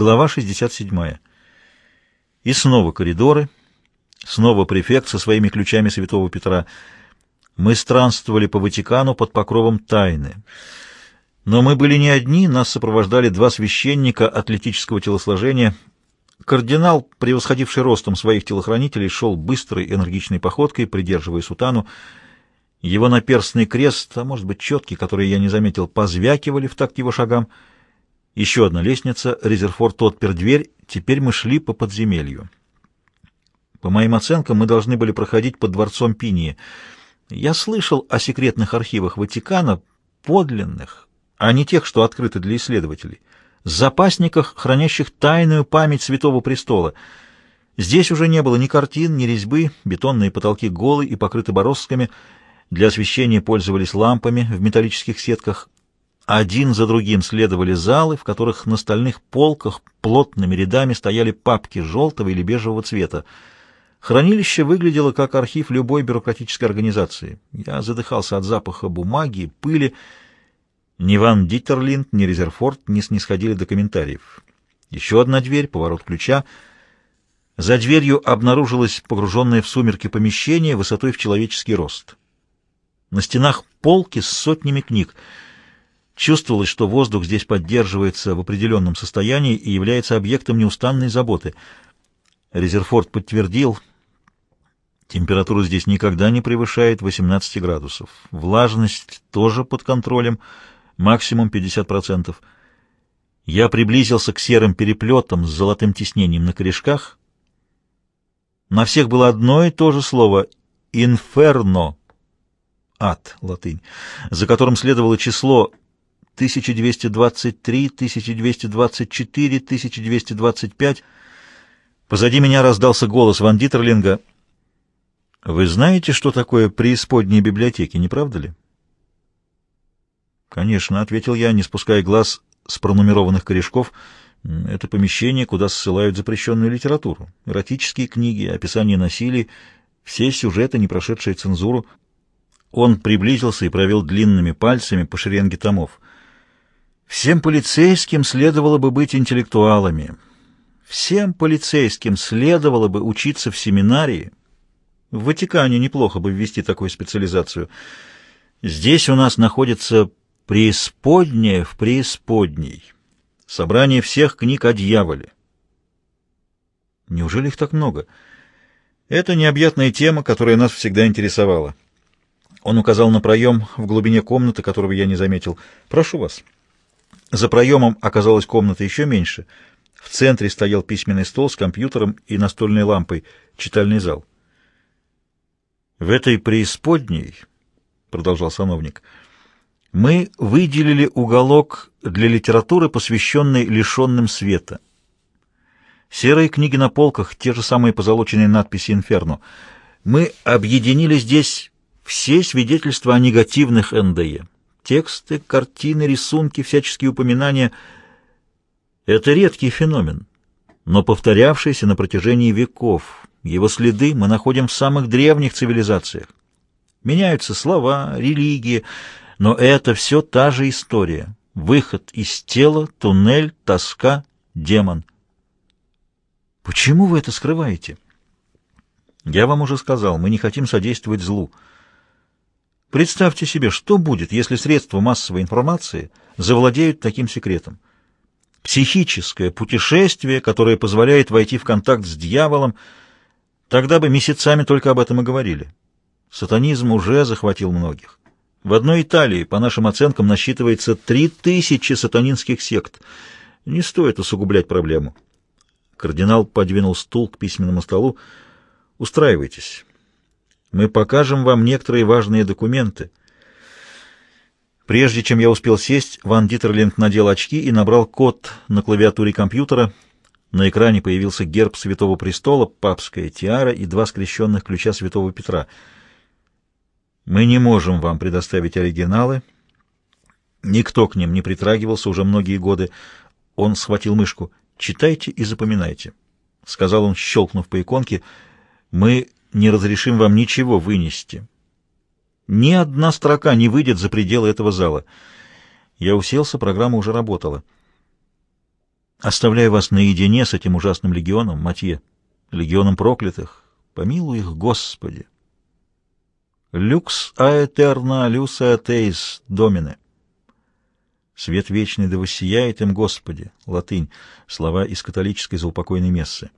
Глава 67. И снова коридоры, снова префект со своими ключами святого Петра. Мы странствовали по Ватикану под покровом тайны. Но мы были не одни, нас сопровождали два священника атлетического телосложения. Кардинал, превосходивший ростом своих телохранителей, шел быстрой энергичной походкой, придерживая сутану. Его наперстный крест, а может быть четкий, который я не заметил, позвякивали в такт его шагам — еще одна лестница, Резерфорд отпер дверь, теперь мы шли по подземелью. По моим оценкам, мы должны были проходить под дворцом Пинии. Я слышал о секретных архивах Ватикана, подлинных, а не тех, что открыты для исследователей, запасниках, хранящих тайную память Святого Престола. Здесь уже не было ни картин, ни резьбы, бетонные потолки голы и покрыты бороздками, для освещения пользовались лампами в металлических сетках, один за другим следовали залы, в которых на стальных полках плотными рядами стояли папки желтого или бежевого цвета. Хранилище выглядело как архив любой бюрократической организации. Я задыхался от запаха бумаги, пыли. Ни Ван Диттерлинд, ни Резерфорд не снисходили до комментариев. Еще одна дверь, поворот ключа. За дверью обнаружилось погруженное в сумерки помещение высотой в человеческий рост. На стенах полки с сотнями книг — Чувствовалось, что воздух здесь поддерживается в определенном состоянии и является объектом неустанной заботы. Резерфорд подтвердил, температура здесь никогда не превышает 18 градусов. Влажность тоже под контролем, максимум 50%. Я приблизился к серым переплетам с золотым тиснением на корешках. На всех было одно и то же слово «инферно» — ад, латынь, за которым следовало число 1223, 1224, 1225. Позади меня раздался голос Ван Дитерлинга. «Вы знаете, что такое преисподние библиотеки, не правда ли?» «Конечно», — ответил я, не спуская глаз с пронумерованных корешков. «Это помещение, куда ссылают запрещенную литературу. Эротические книги, описание насилий, все сюжеты, не прошедшие цензуру». Он приблизился и провел длинными пальцами по шеренге томов. Всем полицейским следовало бы быть интеллектуалами. Всем полицейским следовало бы учиться в семинарии. В Ватикане неплохо бы ввести такую специализацию. Здесь у нас находится преисподняя в преисподней. Собрание всех книг о дьяволе. Неужели их так много? Это необъятная тема, которая нас всегда интересовала. Он указал на проем в глубине комнаты, которого я не заметил. «Прошу вас». За проемом оказалась комната еще меньше. В центре стоял письменный стол с компьютером и настольной лампой, читальный зал. «В этой преисподней, — продолжал сановник, — мы выделили уголок для литературы, посвященной лишенным света. Серые книги на полках, те же самые позолоченные надписи «Инферно». Мы объединили здесь все свидетельства о негативных НДЕ. Тексты, картины, рисунки, всяческие упоминания — это редкий феномен, но повторявшийся на протяжении веков. Его следы мы находим в самых древних цивилизациях. Меняются слова, религии, но это все та же история. Выход из тела, туннель, тоска, демон. Почему вы это скрываете? Я вам уже сказал, мы не хотим содействовать злу. Представьте себе, что будет, если средства массовой информации завладеют таким секретом. Психическое путешествие, которое позволяет войти в контакт с дьяволом, тогда бы месяцами только об этом и говорили. Сатанизм уже захватил многих. В одной Италии, по нашим оценкам, насчитывается три тысячи сатанинских сект. Не стоит усугублять проблему. Кардинал подвинул стул к письменному столу. «Устраивайтесь». Мы покажем вам некоторые важные документы. Прежде чем я успел сесть, Ван Дитерлинг надел очки и набрал код на клавиатуре компьютера. На экране появился герб Святого Престола, папская тиара и два скрещенных ключа Святого Петра. Мы не можем вам предоставить оригиналы. Никто к ним не притрагивался уже многие годы. Он схватил мышку. «Читайте и запоминайте», — сказал он, щелкнув по иконке. «Мы не разрешим вам ничего вынести. Ни одна строка не выйдет за пределы этого зала. Я уселся, программа уже работала. Оставляю вас наедине с этим ужасным легионом, Матье, легионом проклятых. Помилуй их, Господи. Люкс аэтерна люса атеис домине. Свет вечный да воссияет им, Господи. Латынь. Слова из католической заупокойной мессы.